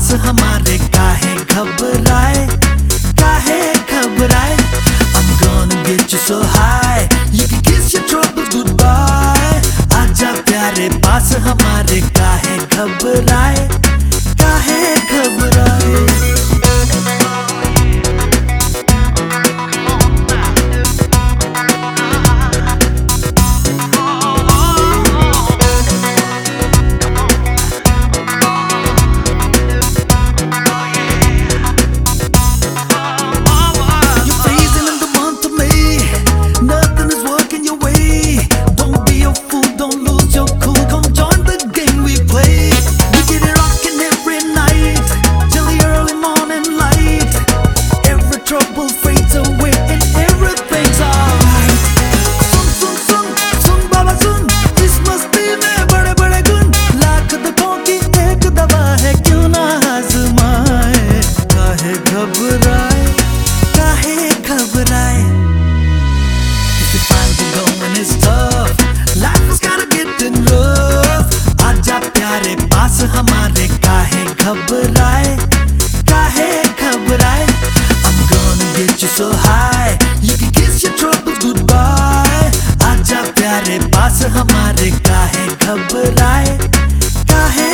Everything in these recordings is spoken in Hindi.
पास हमारे काहे घबराए काहे घबराए I'm gonna get you so high You can kiss your troubles goodbye आजा प्यारे पास हमारे काहे घबराए घबराए काहे घबराए I'm gonna get you so high You can kiss your troubles goodbye आजा प्यारे पास हमारे काहे घबराए काहे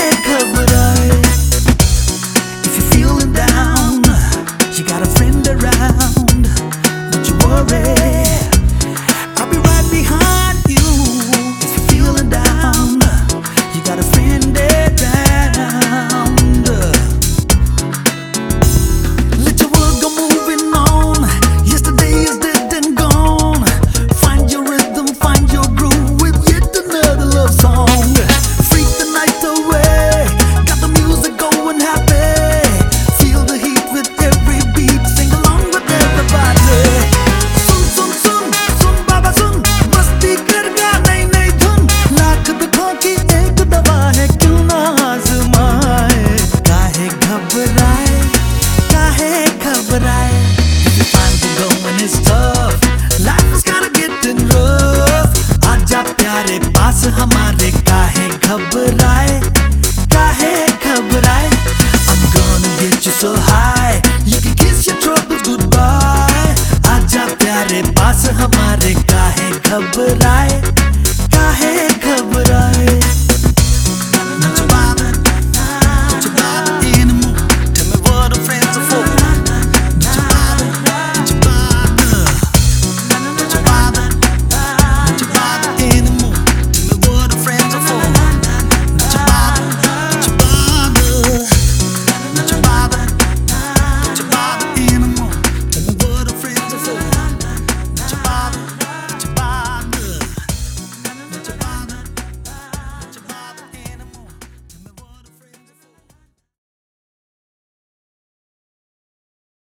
हमारे काहे घबराए काहे घबराए I'm gonna get you so high You can kiss your troubles goodbye आजा प्यारे पास हमारे काहे घबराए